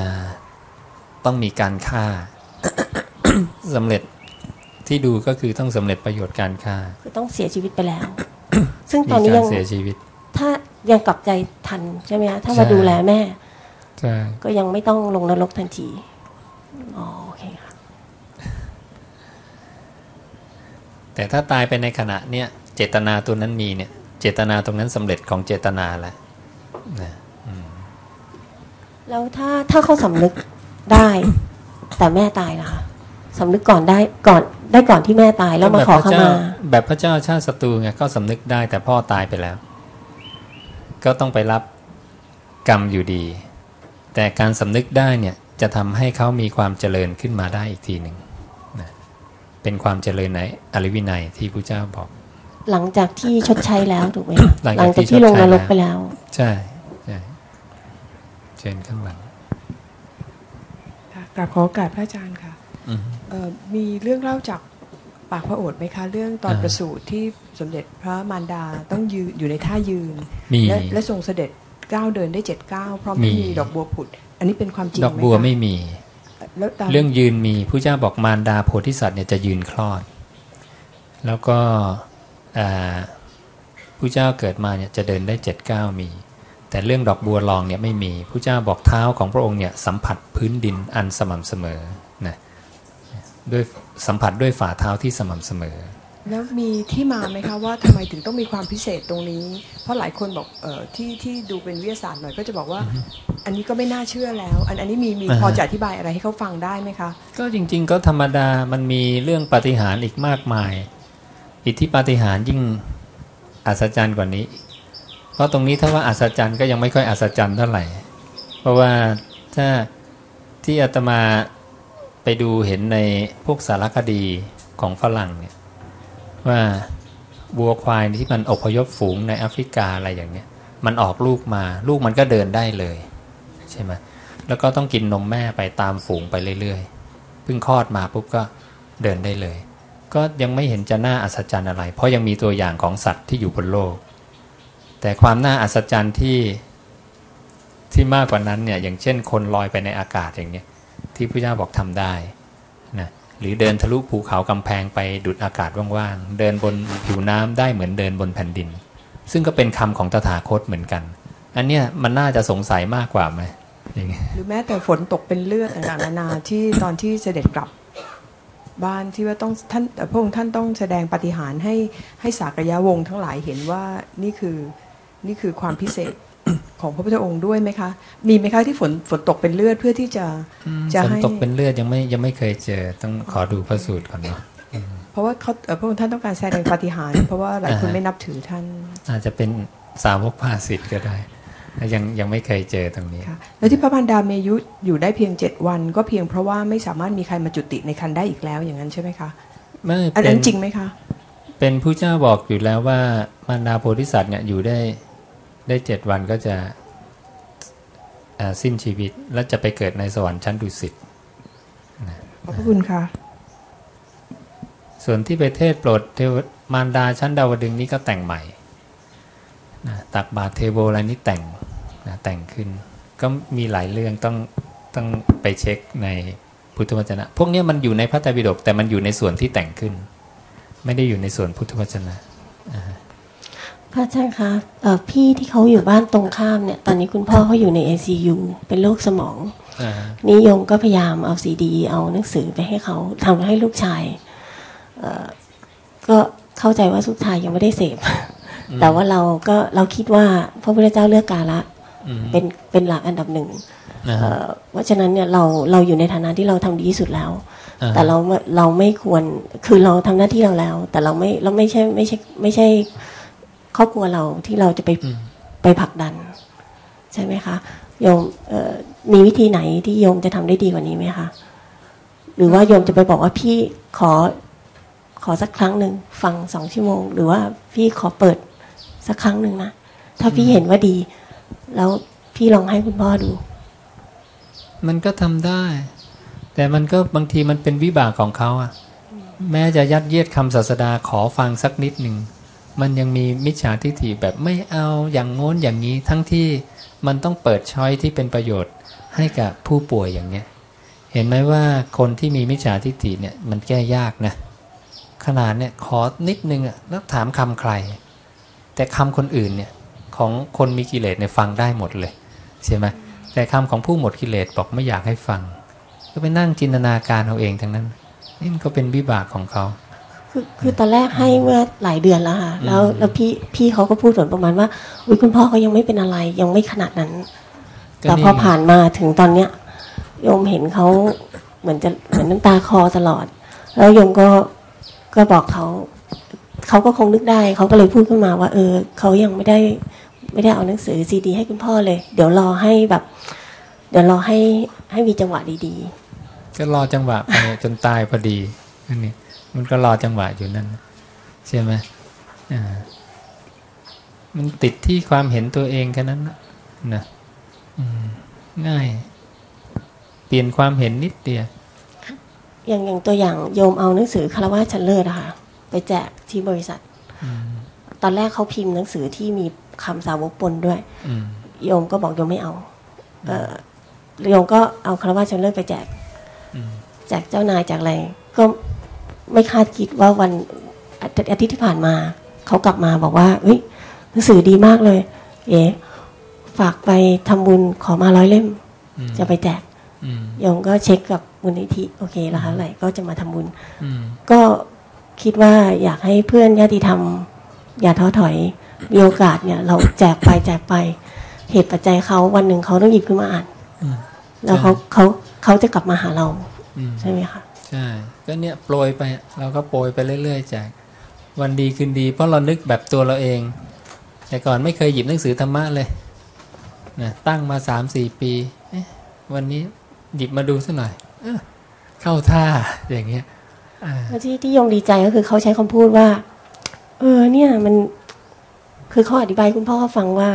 ต้องมีการฆ่าสำเร็จที่ดูก็คือต้องสำเร็จประโยชน์การฆ่า คือต้องเสียชีวิตไปแล้ว ซึ่งตมีอนนี้กายัรงเสียชีวิต ถ้ายังกลับใจทันใช่ไหมคะถ้าใช่มาดูแลแม่ใช่ก็ยังไม่ต้องลงนรกทันทีอ๋อโอเคค่ะแต่ถ้าตายไปในขณะเนี้ย เจตนาตัวนั้นมีเนี่ย เจตนาตรงนั้นสำเร็จของเจตนาแล้วนะแล้วถ้าถ้าเขาสำนึกได้ แต่แม่ตายล่ะคะสำนึกก่อนได้ก่อนได้ก่อนที่แม่ตายแล้วมาขอขแบบพระเจ้มาแบบพระเจ้าชาติศัตรูไงก็สำนึกได้แต่พ่อตายไปแล้ว ก็ต้องไปรับกรรมอยู่ดี แต่การสำนึกได้เนี่ยจะทำให้เขามีความเจริญขึ้นมาได้อีกทีหนึ่งนะเป็นความเจริญในอริวินัยที่พระเจ้าบอก หลังจากที่ชดใช้แล้วถูกไหมคะหลังจากที่ที่ลงชดใช้นรกแล้วไปแล้ว ใช่ใช่เชิญข้างหลังค่ะกราบขอโอกาสพระอาจารย์ค่ะอืมเอ่อมีเรื่องเล่าจากปากพระโอษฐ์ไหมคะ เรื่องตอนอ่าประสูติที่สมเด็จพระมารดาต้องยืนอยู่ในท่ายืนมีและและทรงเสด็จก้าวเดินได้เจ็ดก้าวเพราะไม่มีมีดอกบัวผุด อันนี้เป็นความจริงดอกบัวหคะไม่มีแล้วตามเรื่องยืนมีผู้เจ้าบอกมารดาโพธิสัตว์เนี่ยจะยืนคลอด แล้วก็อ่า ผู้เจ้าเกิดมาเนี่ยจะเดินได้เจ็ดก้าวมี แต่เรื่องดอกบัวลองเนี่ยไม่มีผู้เจ้าบอกเท้าของพระองค์เนี่ยสัมผัสพื้นดินอันสม่ำเสมอนะด้วยสัมผัสด้วยฝ่าเท้าที่สม่ำเสมอ แล้วมีที่มาไหมคะว่าทำไมถึงต้องมีความพิเศษตรงนี้ เพราะหลายคนบอกเออที่ที่ดูเป็นวิทยาศาสตร์หน่อยก็จะบอกว่า อันนี้ก็ไม่น่าเชื่อแล้ว อันอันนี้มีมีอ่าฮะพอจะอธิบายอะไรให้เขาฟังได้ไหมคะ ก็จริง ๆ ก็ธรรมดามันมีเรื่องปาฏิหาริย์อีกมากมาย อิทธิปาฏิหาริย์ยิ่งอัศจรรย์กว่านี้ เพราะตรงนี้ถ้าว่าอัศจรรย์ก็ยังไม่ค่อยอัศจรรย์เท่าไหร่ เพราะว่าถ้าที่อาตมาไปดูเห็นในพวกสารคดีของฝรั่งเนี่ยว่าวัวควายที่มันอพยพฝูงในแอฟริกาอะไรอย่างเนี้ยมันออกลูกมา ลูกมันก็เดินได้เลยใช่ไหมแล้วก็ต้องกินนมแม่ไปตามฝูงไปเรื่อยๆเพิ่งคลอดมาปุ๊บก็เดินได้เลย ก็ยังไม่เห็นจะน่าอัศจรรย์อะไร เพราะยังมีตัวอย่างของสัตว์ที่อยู่บนโลก แต่ความน่าอัศจรรย์ที่ที่มากกว่านั้นเนี่ยอย่างเช่น คนลอยไปในอากาศอย่างเนี้ยที่พระเจ้าบอกทำได้นะหรือเดินทะลุภูเขากำแพงไปดุดอากาศว่างๆ เดินบนผิวน้ำได้เหมือนเดินบนแผ่นดิน ซึ่งก็เป็นคำของตถาคตเหมือนกัน อันเนี้ยมันน่าจะสงสัยมากกว่าไหมหรือแม้แต่ฝนตกเป็นเลือดต่างๆนานาที่ตอนที่เสด็จกลับ บ้านที่ว่าต้องท่านเอ่อพระองค์ท่านต้องแสดงปาฏิหารย์ให้ให้สากยะวงศ์ทั้งหลายเห็นว่านี่คือนี่คือความพิเศษของพระพุทธองค์ด้วยไหมคะ มีไหมคะที่ฝนฝนตกเป็นเลือดเพื่อที่จะจะฝนให้ตกเป็นเลือดยังไม่ยังไม่เคยเจอต้องขอดูพระสูตรก่อนเนาะเพราะว่าเขาเอ่อพระองค์ท่านต้องการแสดงปาฏิหารย์เพราะว่าหลายคนอ่าฮะไม่นับถือท่าน อาจจะเป็นสาวกภาสิทธ์ก็ได้ ยังยังไม่เคยเจอตรงนี้ค่ะแล้วที่พระมารดาเมยุอยู่ได้เพียงเจ็ดวัน ก็เพียงเพราะว่าไม่สามารถมีใครมาจุติในคันได้อีกแล้วอย่างนั้นใช่ไหมคะไม่อันเป็นั้นนจริงไหมคะ เป็นผู้เจ้าบอกอยู่แล้วว่ามารดาโพธิสัตว์เนี่ยอยู่ได้ได้เจ็ดวันก็จะอ่าสิ้นชีวิตแล้วจะไปเกิดในสวรรค์ชั้นดุสิตขอบพระคุณค่ะ ส่วนที่ไปเทศโปรดเทวมารดาชั้นดาวดึงส์นี้ก็แต่งใหม่นะตักบาตรเทโวอะไรนี้แต่งนะ แต่งขึ้น ก็มีหลายเรื่องต้องต้องไปเช็คในพุทธวจนะ พวกเนี้ยมันอยู่ในพระไตรปิฎกแต่มันอยู่ในส่วนที่แต่งขึ้น ไม่ได้อยู่ในส่วนพุทธวจนะพระอาจารย์คะเอ่อพี่ที่เขาอยู่บ้านตรงข้ามเนี่ย ตอนนี้คุณพ่อเขาอยู่ใน ICU เป็นโรคสมองอ่านิยมก็พยายามเอาซีดี เอาหนังสือไปให้เขาทำให้ลูกชายเอ่อก็เข้าใจว่าลูกชายยังไม่ได้เสพ แต่ว่าเราก็เราคิดว่าพระพุทธเจ้าเลือกกาละอืม เป็นเป็นหลักอันดับหนึ่งอ่าเอ่อเพราะฉะนั้นเนี่ยเราเราอยู่ในฐานะที่เราทำดีที่สุดแล้วอ่าแต่เราไม่เราไม่ควรคือเราทำหน้าที่เราแล้ว แต่เราไม่เราไม่ใช่ไม่ใช่ไม่ใช่ครอบครัวเราที่เราจะไปอืมไปผลักดัน ใช่ไหมคะโยมเอ่อมีวิธีไหนที่โยมจะทำได้ดีกว่านี้ไหมคะหรือว่าโยมจะไปบอกว่าพี่ขอขอสักครั้งหนึ่งฟังสองชั่วโมง หรือว่าพี่ขอเปิดสักครั้งหนึ่งนะถ้าพี่เห็นว่าดี แล้วพี่ลองให้คุณพ่อดู มันก็ทำได้ แต่มันก็บางทีมันเป็นวิบากของเขาอะแม้จะยัดเยียดคำศาสดาขอฟังสักนิดหนึ่ง มันยังมีมิจฉาทิฏฐิแบบไม่เอาอย่างโน้นอย่างนี้ทั้งที่มันต้องเปิดช้อยที่เป็นประโยชน์ให้กับผู้ป่วยอย่างเนี้ย เห็นไหมว่าคนที่มีมิจฉาทิฏฐิเนี่ยมันแก้ยากนะ ขนาดเนี่ยขอนิดนึงอะแล้วถามคำใคร แต่คำคนอื่นเนี่ย ของคนมีกิเลสเนี่ยฟังได้หมดเลยใช่ไหมแต่คำของผู้หมดกิเลสบอกไม่อยากให้ฟัง ก็ไปนั่งจินตนาการเอาเองทั้งนั้นนี่มันก็เป็นวิบากของเขาคือคือตอนแรกให้เมื่อหลายเดือนแล้วค่ะแล้วแล้วพี่พี่เขาก็พูดเหมือนประมาณว่าอุ้ยคุณพ่อเขายังไม่เป็นอะไรยังไม่ขนาดนั้นก็แต่นี่พอผ่านมาถึงตอนเนี้ยโยมเห็นเขาเหมือนจะเหมือนน้ำตาคลอตลอด แล้วโยมก็ก็บอกเขาเขาก็คงนึกได้เขาก็เลยพูดขึ้นมาว่า เออเขายังไม่ได้ ไม่ได้เอาหนังสือซีดี ให้คุณพ่อเลย เดี๋ยวรอให้แบบ เดี๋ยวรอให้ให้มีจังหวะดีก็รอจังหวะไปจนตายพอดีนั่นนี่มันก็รอจังหวะอยู่นั่นใช่ไหมอ่ามันติดที่ความเห็นตัวเองแค่นั้นนะนะอืมง่าย เปลี่ยนความเห็นนิดเดียวๆอย่างอย่างตัวอย่างโยมเอาหนังสือคารวะชั้นเลิศอะค่ะ ไปแจกที่บริษัทอืมตอนแรกเขาพิมพ์หนังสือที่มี คำสาวกปนด้วยอืมโยมก็บอกโยมไม่เอาเออโยมก็เอาคารวะชั้นเลิศไปแจกอืมแจกเจ้านายแจกอะไร ก็ไม่คาดคิดว่าวันอาทิตย์อาทิตย์ที่ผ่านมา เขากลับมาบอกว่าเฮ้ยหนังสือดีมากเลย เอ๋ฝากไปทำบุญขอมาร้อยเล่มอืมจะไปแจกอืมโยมก็เช็คกับมูลนิธิโอเคแล้วคะไหรก็จะมาทำบุญอืมก็คิดว่าอยากให้เพื่อนญาติธรรมอย่าท้อถอย มีโอกาสเนี่ย เราแจกไปแจกไป เหตุปัจจัยเขาวันหนึ่งเขาต้องหยิบขึ้นมาอ่านอืมแล้วเขาเขาเขาจะกลับมาหาเราอืมใช่ไหมคะใช่ก็เนี่ยโปรยไปเราก็โปรยไปเรื่อย ๆ จากวันดีคืนดี เพราะเรานึกแบบตัวเราเอง แต่ก่อนไม่เคยหยิบหนังสือธรรมะเลยนะตั้งมาสามสี่ปีเอ๊ะวันนี้หยิบมาดูสักหน่อยเอ้อเข้าท่าอย่างเงี้ยอ่าแล้วที่ที่โยมดีใจก็คือเขาใช้คำพูดว่า เออ เนี่ยมัน คือเขาอธิบายคุณพ่อฟังว่า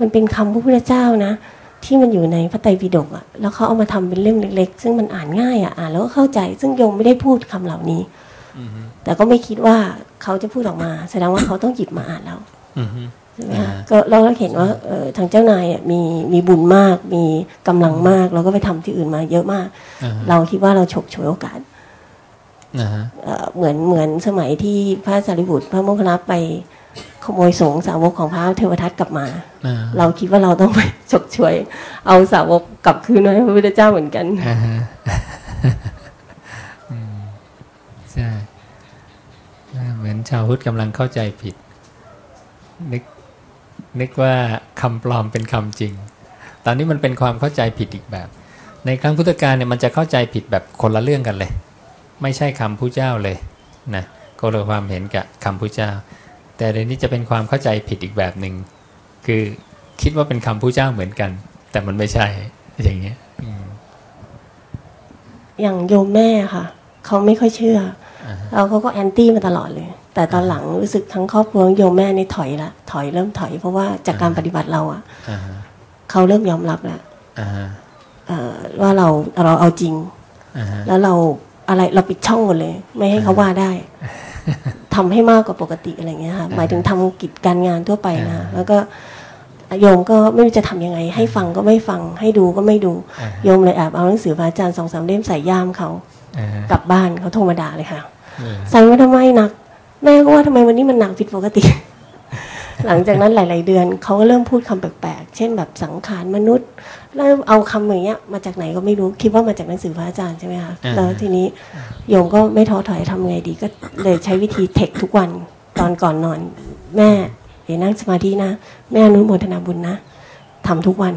มันเป็นคำพระพุทธเจ้านะ ที่มันอยู่ในพระไตรปิฎกอะแล้วเขาเอามาทำเป็นเล่มเล็ก ๆ ซึ่งมันอ่านง่ายอะอ่านแล้วก็เข้าใจ ซึ่งโยมไม่ได้พูดคำเหล่านี้อืมฮึแต่ก็ไม่คิดว่าเขาจะพูดออกมา แสดงว่าเขาต้องหยิบมาอ่านแล้วอืมฮึใช่ไหมอ่าคะก็เราก็เห็นว่าเออทางเจ้านายอะมีมีบุญมาก มีกำลังมากแล้วก็ไปทำที่อื่นมาเยอะมากอ่าฮะเราคิดว่าเราฉกฉวยโอกาสนะฮะเอ่อเหมือนเหมือนสมัยที่พระสารีบุตรพระโมคคัลลานะไป ขโมยสงฆ์สาวกของพระเทวทัตกลับมาอ่าเราคิดว่าเราต้องไปฉกฉวย เอาสาวกกลับคืนมาให้พระพุทธเจ้าเหมือนกันอ่าฮะอืมใช่อ่าเหมือนชาวพุทธกำลังเข้าใจผิด นึกนึกว่าคำปลอมเป็นคำจริง ตอนนี้มันเป็นความเข้าใจผิดอีกแบบ ในครั้งพุทธกาลเนี่ยมันจะเข้าใจผิดแบบคนละเรื่องกันเลย ไม่ใช่คำผู้เจ้าเลยนะก็เลยความเห็นกับคำผู้เจ้า แต่เดี๋ยวนี้จะเป็นความเข้าใจผิดอีกแบบหนึ่งคือคิดว่าเป็นคำผู้เจ้าเหมือนกัน แต่มันไม่ใช่อย่างเงี้ยอืมอย่างโยมแม่ค่ะเขาไม่ค่อยเชื่ออ่าฮะเราเขาก็แอนตี้มาตลอดเลย แต่ตอนหลังรู้สึกทั้งครอบครัวโยมแม่นี่ถอยละถอยเริ่มถอย เพราะว่าจากการปฏิบัติเราอะอ่าฮะเขาเริ่มยอมรับแล้วอ่าฮะเอ่อว่าเราเราเอาจริงอ่าฮะแล้วเราอะไรเราปิดช่องหมดเลย ไม่ให้เขาว่าได้ ทำให้มากกว่าปกติอะไรเงี้ยค่ะหมายถึงทำกิจการงานทั่วไปนะแล้วก็โยมก็ไม่รู้จะทำยังไง ให้ฟังก็ไม่ฟังให้ดูก็ไม่ดูอ่าฮะโยมเลยแอบเอาหนังสือพระอาจารย์สองสามเล่มใส่ย่ามเขาอ่าฮะกลับบ้านเขาโทรมาด่าเลยค่ะเออใส่มาทำไมหนักแม่ก็ว่าทำไมวันนี้มันหนักผิดปกติ หลังจากนั้นหลาย ๆ เดือนเขาก็เริ่มพูดคำแปลกๆ เช่นแบบสังขารมนุษย์ เริ่มเอาคำอย่างเงี้ยมาจากไหนก็ไม่รู้คิดว่ามาจากหนังสือพระอาจารย์ใช่ไหมคะแล้วทีนี้โยมก็ไม่ท้อถอยทำไงดี ก็เลยใช้วิธีเทคทุกวันตอนก่อนนอน แม่เดี๋ยวนั่งสมาธินะ แม่อนุโมทนาบุญนะทำทุกวัน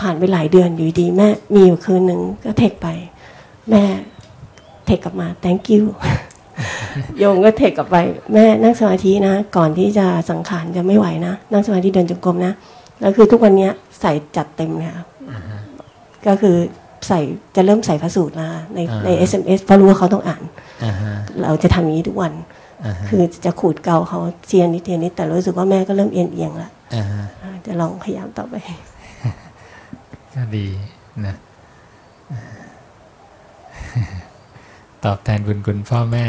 ผ่านไปหลายเดือนอยู่ดี แม่มีอยู่คืนหนึ่งก็เทคไป แม่เทคกลับมา thank you โยมก็เทคกลับไป แม่นั่งสมาธินะ ก่อนที่จะสังขารจะไม่ไหวนะ นั่งสมาธิเดินจงกรมนะแล้วคือทุกวันเนี้ย ใส่จัดเต็มเลยค่ะก็คือใส่จะเริ่มใส่พระสูตรแล้วค่ะในใน SMS เพราะรู้ว่าเขาต้องอ่านอ่าฮะเราจะทำอย่างนี้ทุกวันอ่าฮะคือจะขูดเกาเขาเทียนนิดเทียนนิดแต่รู้สึกว่าแม่ก็เริ่มเอียงเอียงๆแล้วอ่าฮะอ่าจะลองพยายามต่อไป ก็ดีนะตอบแทนบุญคุณพ่อแม่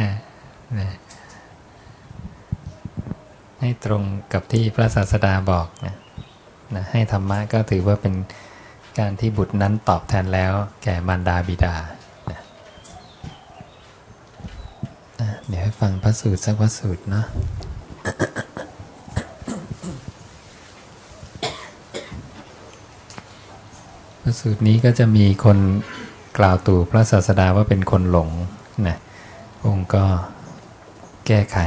นะให้ตรงกับที่พระศาสดาบอกนะ นะให้ธรรมะก็ถือว่าเป็นการที่บุตรนั้นตอบแทนแล้วแก่มารดาบิดานะเดี๋ยวให้ฟังพระสูตรสักพระสูตรเนาะพระสูตรนี้ก็จะมีคนกล่าวตู่พระศาสดาว่าเป็นคนหลงนะองค์ก็แก้ไข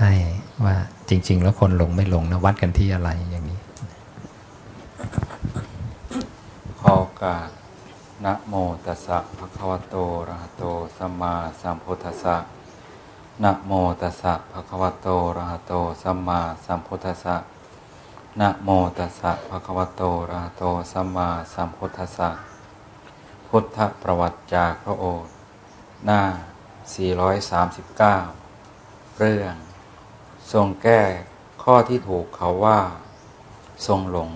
ให้ว่าจริง ๆ แล้วคนหลงไม่หลงนะวัดกันที่อะไรอย่างนี้ ขอโอ กาสนะโมตัสสะภะคะวะโตอระหะโตสัมมาสัมพุทธัสสะนะโมตัสสะภะคะวะโตอระหะโตสัมมาสัมพุทธัสสะนะโมตัสสะภะคะวะโตอระหะโตสัมมาสัมพุทธัสสะพุทธประวัติจากพระโอษฐ์หน้า 439 เรื่อง ทรงแก้ข้อที่ถูกเขาว่า ทรงหลง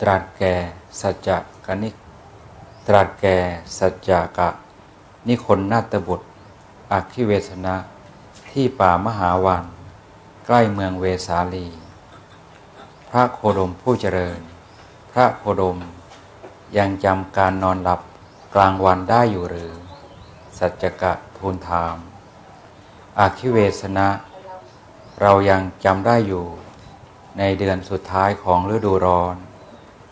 ตรัสแก่ สัจจกนิกตรัสแก่สัจจกะ นิคนนาตบุตรอักขิเวสนะที่ป่ามหาวัน ใกล้เมืองเวสาลี พระโคดมผู้เจริญ พระโคดมยังจำการนอนหลับกลางวันได้อยู่หรือ สัจจกะทูลถามอาคิเวสนะ เรายังจำได้อยู่ ในเดือนสุดท้ายของฤดูร้อน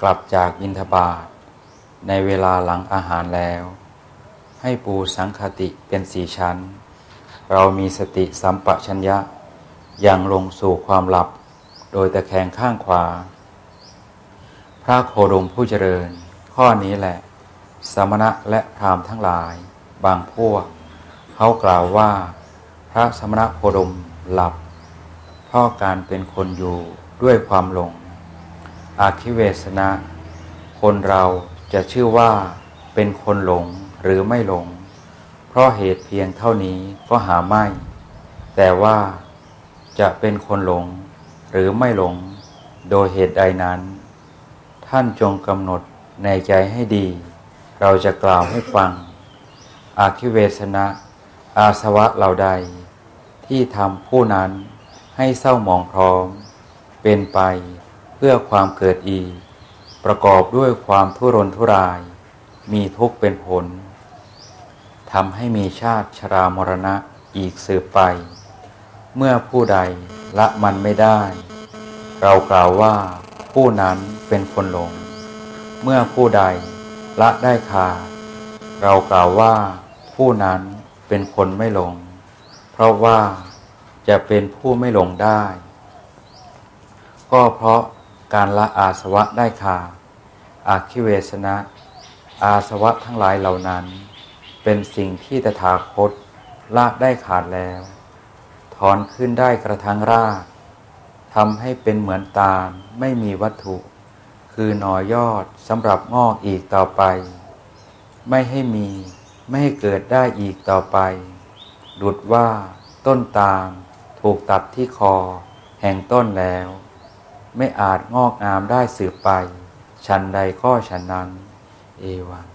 กลับจากบินทบาทในเวลาหลังอาหารแล้ว ให้ปูสังคติเป็นสี่ชั้น เรามีสติสัมปชัญญะอย่างลงสู่ความหลับ โดยตะแคงข้างขวา พระโคดมผู้เจริญ ข้อนี้แหละ สมณะและพราหมณ์ทั้งหลาย บางพวก เขากล่าวว่า พระสมณะโคดมหลับ เพราะการเป็นคนอยู่ด้วยความหลง อาคิเวสนะ คนเราจะชื่อว่าเป็นคนหลงหรือไม่หลง เพราะเหตุเพียงเท่านี้ก็หาไม่ แต่ว่าจะเป็นคนหลงหรือไม่หลงโดยเหตุใดนั้น ท่านจงกำหนดในใจให้ดี เราจะกล่าวให้ฟัง อาคิเวสนะ อาสวะเหล่าใด ที่ทำผู้นั้นให้เศร้าหมองพร้อม เป็นไป เพื่อความเกิดอี ประกอบด้วยความทุรนทุราย มีทุกข์เป็นผลทำให้มีชาติชรามรณะอีกสืบไป เมื่อผู้ใดละมันไม่ได้ เรากล่าวว่าผู้นั้นเป็นคนหลง เมื่อผู้ใดละได้ขาดเรากล่าวว่าผู้นั้นเป็นคนไม่หลง เพราะว่าจะเป็นผู้ไม่หลงได้ ก็เพราะ การละอาสวะได้ขาดอาคิเวสนะ อาสวะทั้งหลายเหล่านั้น เป็นสิ่งที่ตถาคตละได้ขาดแล้ว ถอนขึ้นได้กระทั่งรากทำให้เป็นเหมือนตาลไม่มีวัตถุ คือหนอยอดสำหรับงอกอีกต่อไป ไม่ให้มีไม่ให้เกิดได้อีกต่อไป ดุดว่าต้นตาลถูกตัดที่คอแห่งต้นแล้ว ไม่อาจงอกงามได้สืบไป ฉันใดก็ฉันนั้น เอวัง